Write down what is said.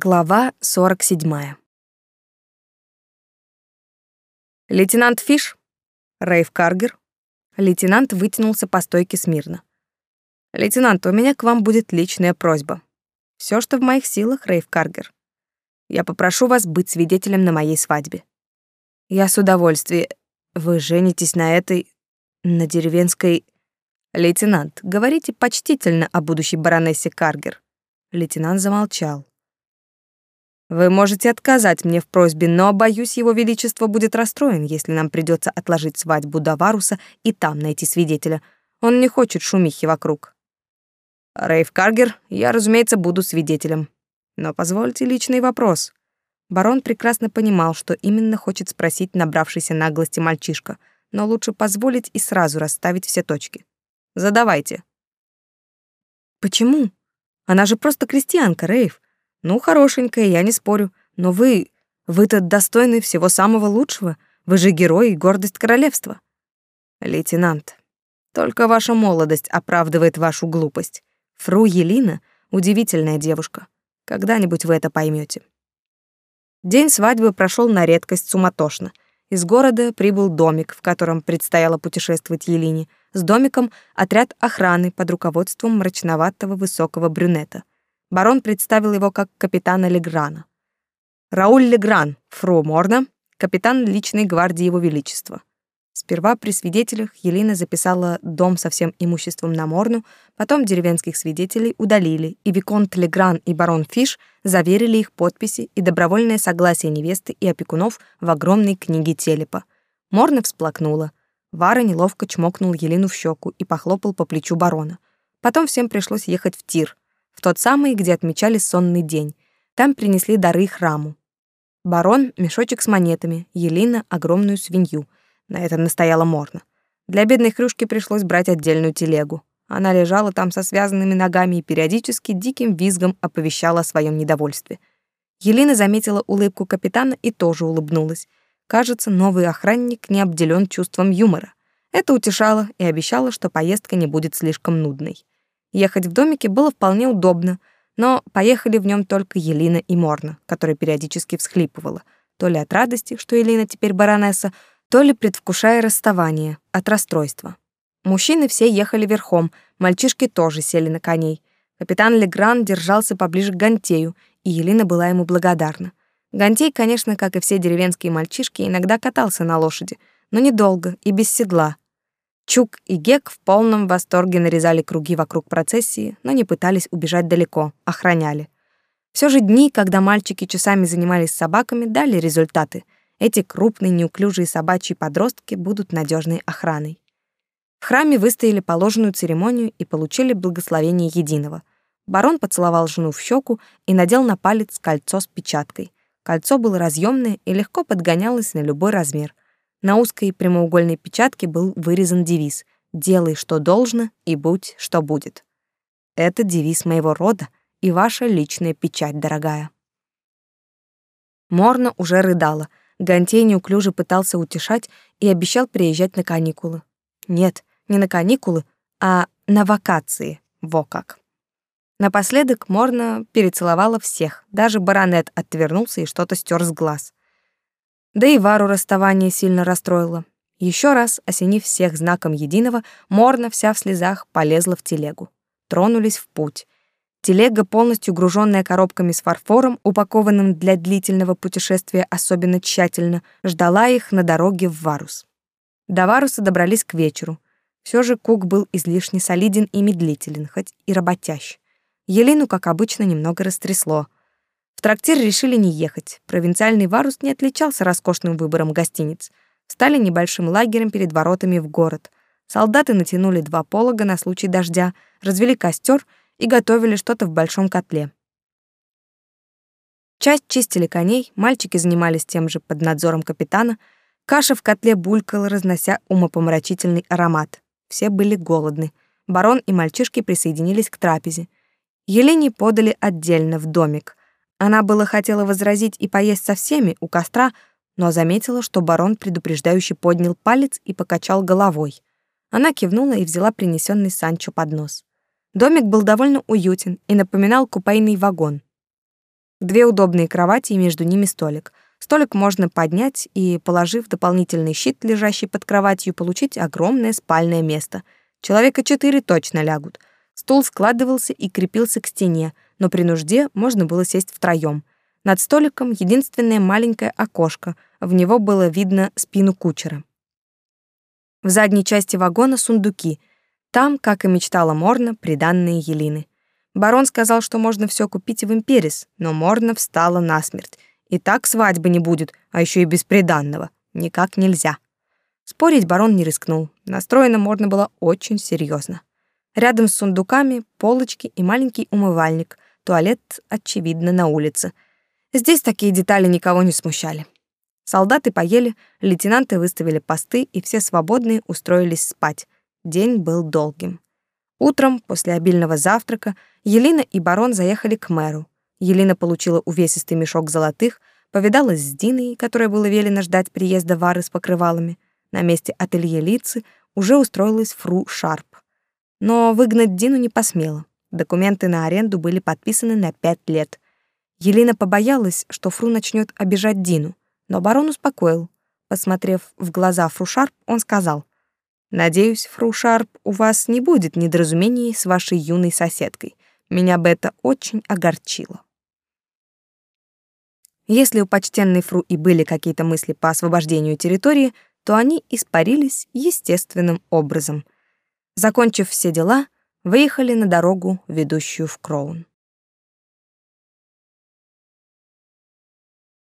Глава 47. Лейтенант Фиш, Рейв Каргер. Лейтенант вытянулся по стойке смирно. Лейтенант, у меня к вам будет личная просьба. Все, что в моих силах, Рейв Каргер. Я попрошу вас быть свидетелем на моей свадьбе. Я с удовольствием. Вы женитесь на этой на деревенской Лейтенант, говорите почтительно о будущей баронессе Каргер. Лейтенант замолчал. Вы можете отказать мне в просьбе, но, боюсь, его величество будет расстроен, если нам придется отложить свадьбу до Варуса и там найти свидетеля. Он не хочет шумихи вокруг. Рейв Каргер, я, разумеется, буду свидетелем. Но позвольте личный вопрос. Барон прекрасно понимал, что именно хочет спросить набравшийся наглости мальчишка, но лучше позволить и сразу расставить все точки. Задавайте. Почему? Она же просто крестьянка, Рейв. Ну, хорошенькая, я не спорю. Но вы... Вы-то достойны всего самого лучшего. Вы же герой и гордость королевства. Лейтенант, только ваша молодость оправдывает вашу глупость. Фру Елина — удивительная девушка. Когда-нибудь вы это поймете. День свадьбы прошел на редкость суматошно. Из города прибыл домик, в котором предстояло путешествовать Елине. С домиком отряд охраны под руководством мрачноватого высокого брюнета — Барон представил его как капитана Леграна. Рауль Легран, фру Морна, капитан личной гвардии Его Величества. Сперва при свидетелях Елена записала дом со всем имуществом на Морну, потом деревенских свидетелей удалили, и Виконт Легран и барон Фиш заверили их подписи и добровольное согласие невесты и опекунов в огромной книге Телепа. Морна всплакнула. Вара неловко чмокнул Елену в щеку и похлопал по плечу барона. Потом всем пришлось ехать в тир — в тот самый, где отмечали сонный день. Там принесли дары храму. Барон — мешочек с монетами, Елена — огромную свинью. На это настояла Морна. Для бедной хрюшки пришлось брать отдельную телегу. Она лежала там со связанными ногами и периодически диким визгом оповещала о своем недовольстве. Елена заметила улыбку капитана и тоже улыбнулась. Кажется, новый охранник не обделен чувством юмора. Это утешало и обещало, что поездка не будет слишком нудной. Ехать в домике было вполне удобно, но поехали в нем только Елина и Морна, которая периодически всхлипывала, то ли от радости, что Елена теперь баронесса, то ли предвкушая расставание от расстройства. Мужчины все ехали верхом, мальчишки тоже сели на коней. Капитан Легран держался поближе к Гантею, и Елена была ему благодарна. Гантей, конечно, как и все деревенские мальчишки, иногда катался на лошади, но недолго и без седла, Чук и Гек в полном восторге нарезали круги вокруг процессии, но не пытались убежать далеко, охраняли. Все же дни, когда мальчики часами занимались собаками, дали результаты. Эти крупные неуклюжие собачьи подростки будут надежной охраной. В храме выстояли положенную церемонию и получили благословение единого. Барон поцеловал жену в щеку и надел на палец кольцо с печаткой. Кольцо было разъемное и легко подгонялось на любой размер. На узкой прямоугольной печатке был вырезан девиз «Делай, что должно, и будь, что будет». Это девиз моего рода и ваша личная печать, дорогая. Морна уже рыдала. Гантей неуклюже пытался утешать и обещал приезжать на каникулы. Нет, не на каникулы, а на вакации, во как. Напоследок Морна перецеловала всех, даже баронет отвернулся и что-то стер с глаз. Да и Вару расставание сильно расстроило. Еще раз, осенив всех знаком единого, Морна вся в слезах полезла в телегу. Тронулись в путь. Телега, полностью груженная коробками с фарфором, упакованным для длительного путешествия особенно тщательно, ждала их на дороге в Варус. До Варуса добрались к вечеру. Все же Кук был излишне солиден и медлителен, хоть и работящ. Елену, как обычно, немного растрясло — в трактир решили не ехать. Провинциальный Варус не отличался роскошным выбором гостиниц. Стали небольшим лагерем перед воротами в город. Солдаты натянули два полога на случай дождя, развели костер и готовили что-то в большом котле. Часть чистили коней, мальчики занимались тем же под надзором капитана. Каша в котле булькала, разнося умопомрачительный аромат. Все были голодны. Барон и мальчишки присоединились к трапезе. Елене подали отдельно в домик. Она было хотела возразить и поесть со всеми у костра, но заметила, что барон предупреждающе поднял палец и покачал головой. Она кивнула и взяла принесенный Санчо поднос. Домик был довольно уютен и напоминал купейный вагон. Две удобные кровати и между ними столик. Столик можно поднять и, положив дополнительный щит, лежащий под кроватью, получить огромное спальное место. Человека четыре точно лягут. Стул складывался и крепился к стене, но при нужде можно было сесть втроем. Над столиком единственное маленькое окошко, в него было видно спину кучера. В задней части вагона сундуки. Там, как и мечтала Морна, приданные Елины. Барон сказал, что можно все купить в Империс, но Морна встала насмерть. И так свадьбы не будет, а еще и без приданного. Никак нельзя. Спорить барон не рискнул. Настроена Морна была очень серьезно. Рядом с сундуками полочки и маленький умывальник. Туалет, очевидно, на улице. Здесь такие детали никого не смущали. Солдаты поели, лейтенанты выставили посты, и все свободные устроились спать. День был долгим. Утром, после обильного завтрака, Елена и барон заехали к мэру. Елена получила увесистый мешок золотых, повидалась с Диной, которая было велено ждать приезда Вары с покрывалами. На месте ателье Лицы уже устроилась Фру Шарп. Но выгнать Дину не посмела. Документы на аренду были подписаны на пять лет. Елена побоялась, что Фру начнет обижать Дину — но барон успокоил. Посмотрев в глаза Фру Шарп, он сказал, «Надеюсь, Фру Шарп, у вас не будет недоразумений с вашей юной соседкой. Меня бы это очень огорчило». Если у почтенной Фру и были какие-то мысли по освобождению территории, то они испарились естественным образом. Закончив все дела, выехали на дорогу, ведущую в Кроун.